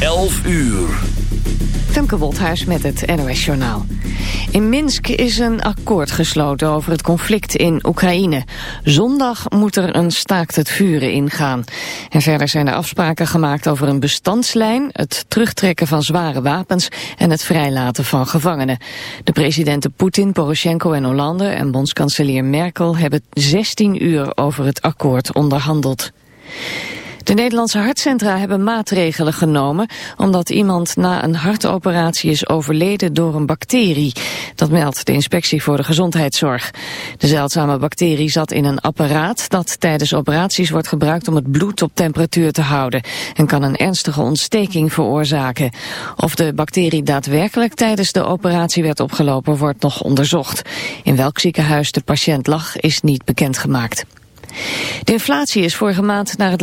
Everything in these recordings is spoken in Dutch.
11 uur. Femke Wolthuis met het NOS Journaal. In Minsk is een akkoord gesloten over het conflict in Oekraïne. Zondag moet er een staakt het vuren ingaan. En verder zijn er afspraken gemaakt over een bestandslijn... het terugtrekken van zware wapens en het vrijlaten van gevangenen. De presidenten Poetin, Poroshenko en Hollande en bondskanselier Merkel... hebben 16 uur over het akkoord onderhandeld. De Nederlandse hartcentra hebben maatregelen genomen... omdat iemand na een hartoperatie is overleden door een bacterie. Dat meldt de Inspectie voor de Gezondheidszorg. De zeldzame bacterie zat in een apparaat... dat tijdens operaties wordt gebruikt om het bloed op temperatuur te houden... en kan een ernstige ontsteking veroorzaken. Of de bacterie daadwerkelijk tijdens de operatie werd opgelopen... wordt nog onderzocht. In welk ziekenhuis de patiënt lag is niet bekendgemaakt. De inflatie is vorige maand naar het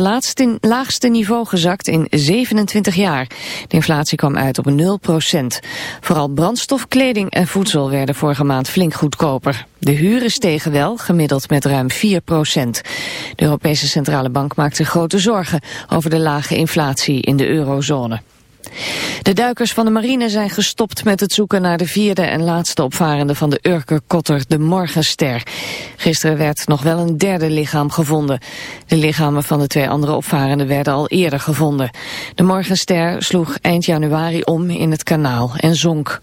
laagste niveau gezakt in 27 jaar. De inflatie kwam uit op 0% Vooral brandstof, kleding en voedsel werden vorige maand flink goedkoper. De huren stegen wel, gemiddeld met ruim 4% De Europese Centrale Bank maakt zich grote zorgen over de lage inflatie in de eurozone. De duikers van de marine zijn gestopt met het zoeken naar de vierde en laatste opvarende van de Urker-kotter, de Morgenster. Gisteren werd nog wel een derde lichaam gevonden. De lichamen van de twee andere opvarenden werden al eerder gevonden. De Morgenster sloeg eind januari om in het kanaal en zonk.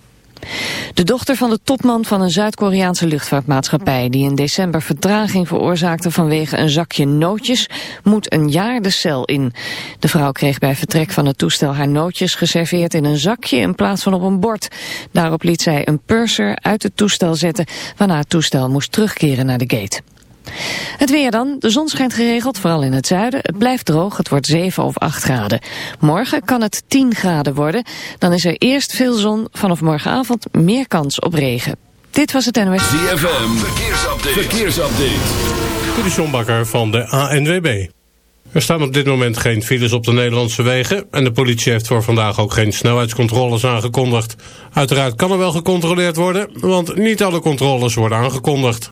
De dochter van de topman van een Zuid-Koreaanse luchtvaartmaatschappij... die in december vertraging veroorzaakte vanwege een zakje nootjes... moet een jaar de cel in. De vrouw kreeg bij vertrek van het toestel haar nootjes geserveerd in een zakje... in plaats van op een bord. Daarop liet zij een purser uit het toestel zetten... waarna het toestel moest terugkeren naar de gate. Het weer dan. De zon schijnt geregeld, vooral in het zuiden. Het blijft droog, het wordt 7 of 8 graden. Morgen kan het 10 graden worden. Dan is er eerst veel zon, vanaf morgenavond meer kans op regen. Dit was het NOS. ZFM, verkeersupdate. verkeersupdate. De van de ANWB. Er staan op dit moment geen files op de Nederlandse wegen... en de politie heeft voor vandaag ook geen snelheidscontroles aangekondigd. Uiteraard kan er wel gecontroleerd worden, want niet alle controles worden aangekondigd.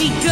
he goes.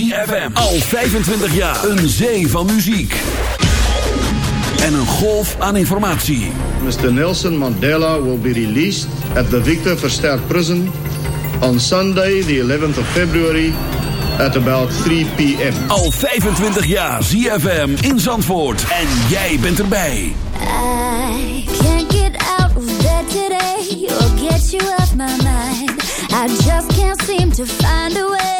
ZFM. Al 25 jaar. Een zee van muziek. En een golf aan informatie. Mr. Nelson Mandela will be released at the Victor Verster Prison... on Sunday, the 11th of February... at about 3 p.m. Al 25 jaar ZFM in Zandvoort. En jij bent erbij. I can't get out of bed today. Or get you off my mind. I just can't seem to find a way.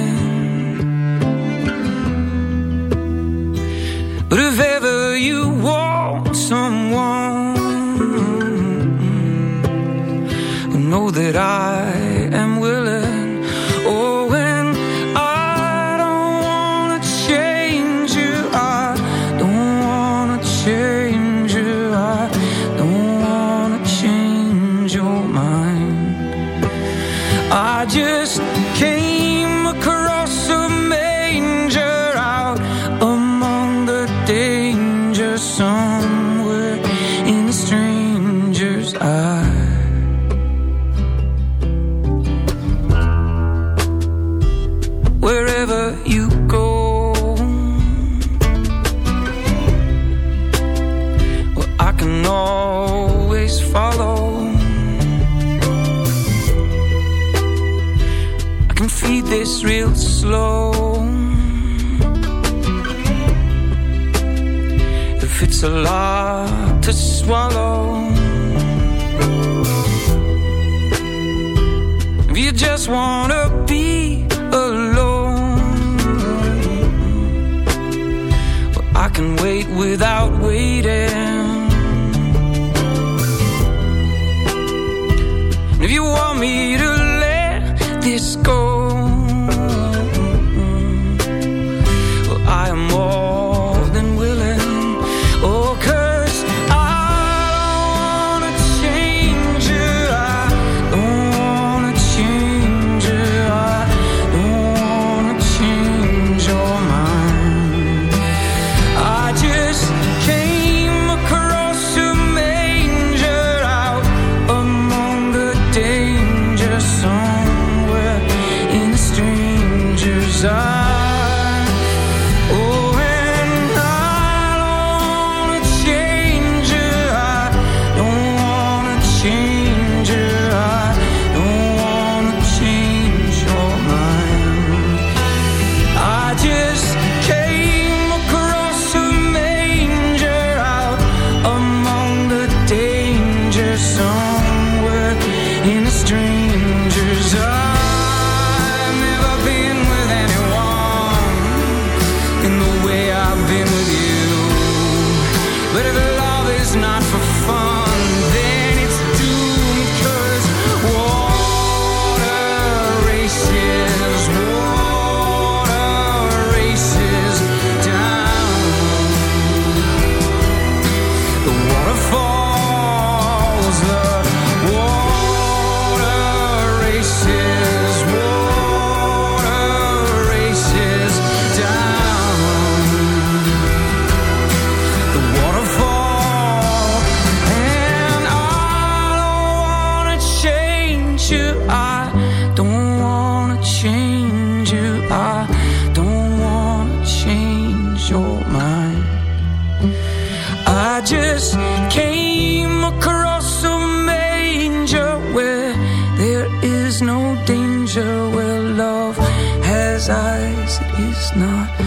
ever you want someone, know that I not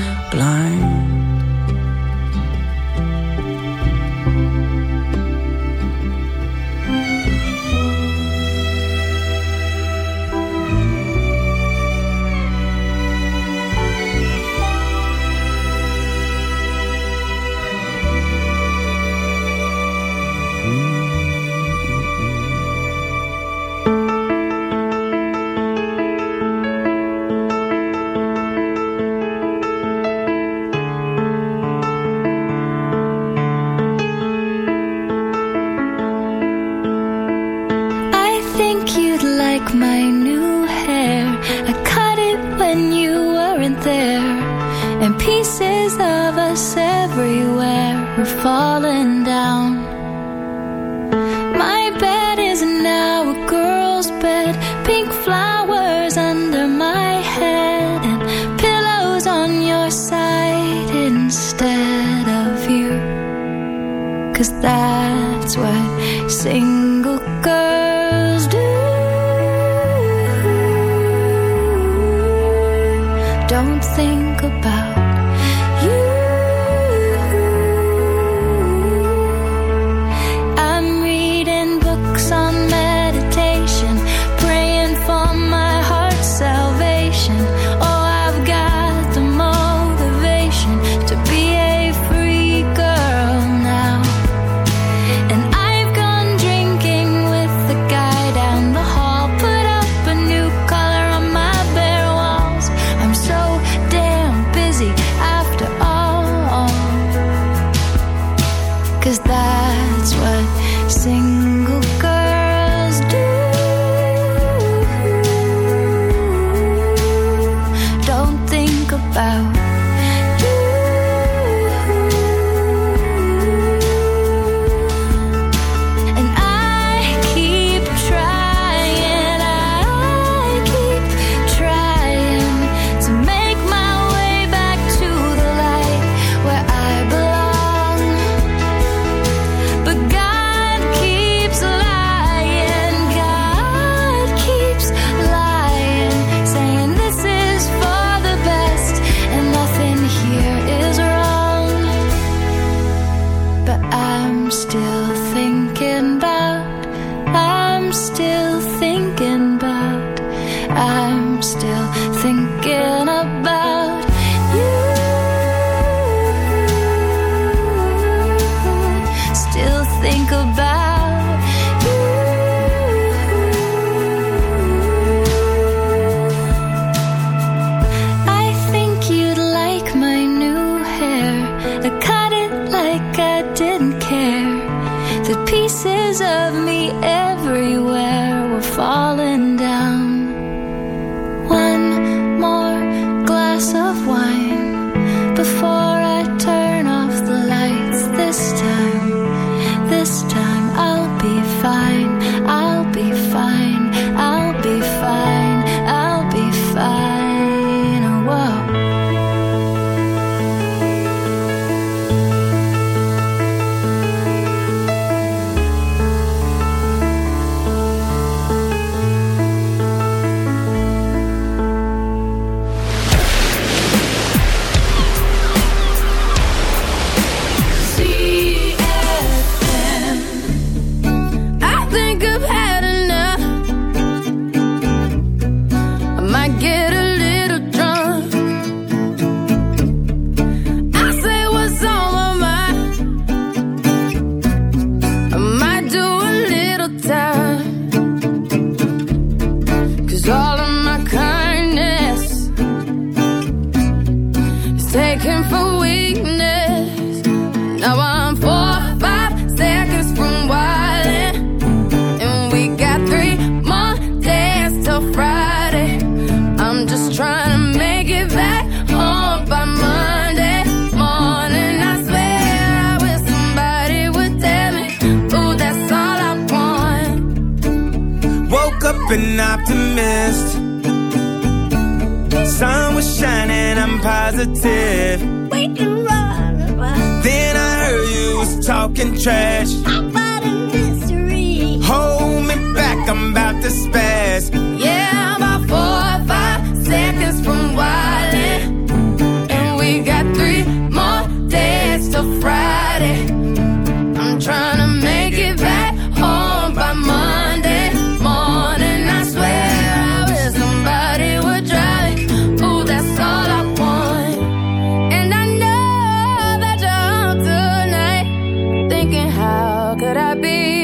could I be?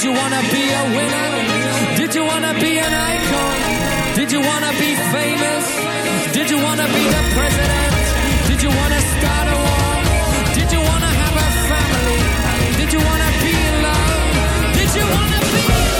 Did you wanna be a winner? Did you wanna be an icon? Did you wanna be famous? Did you wanna be the president? Did you wanna start a war? Did you wanna have a family? Did you wanna be in love? Did you wanna be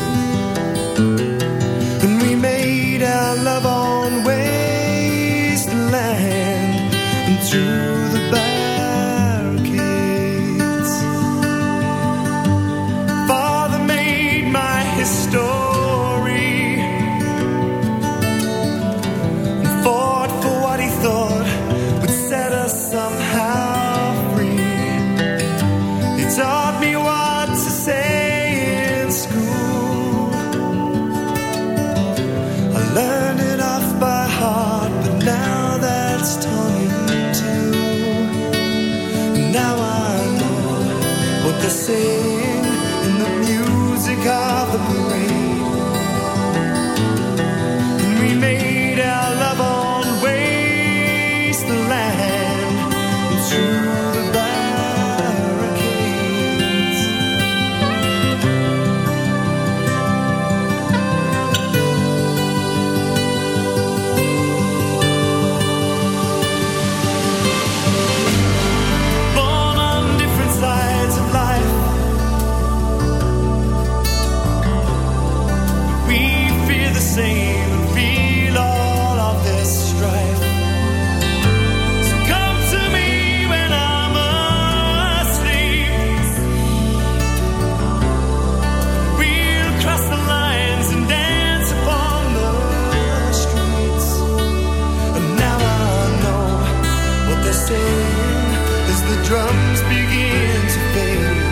as the drums begin to fade.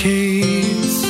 arcades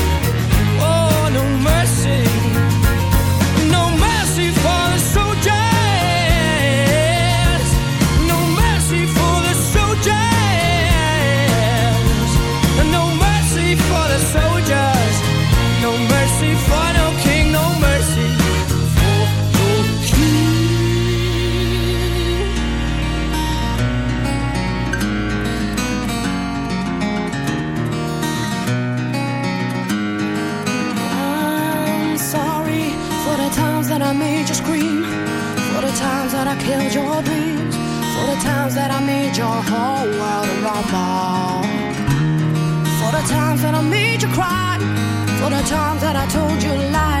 made your whole world a rumble. For the times that I made you cry, for the times that I told you lies.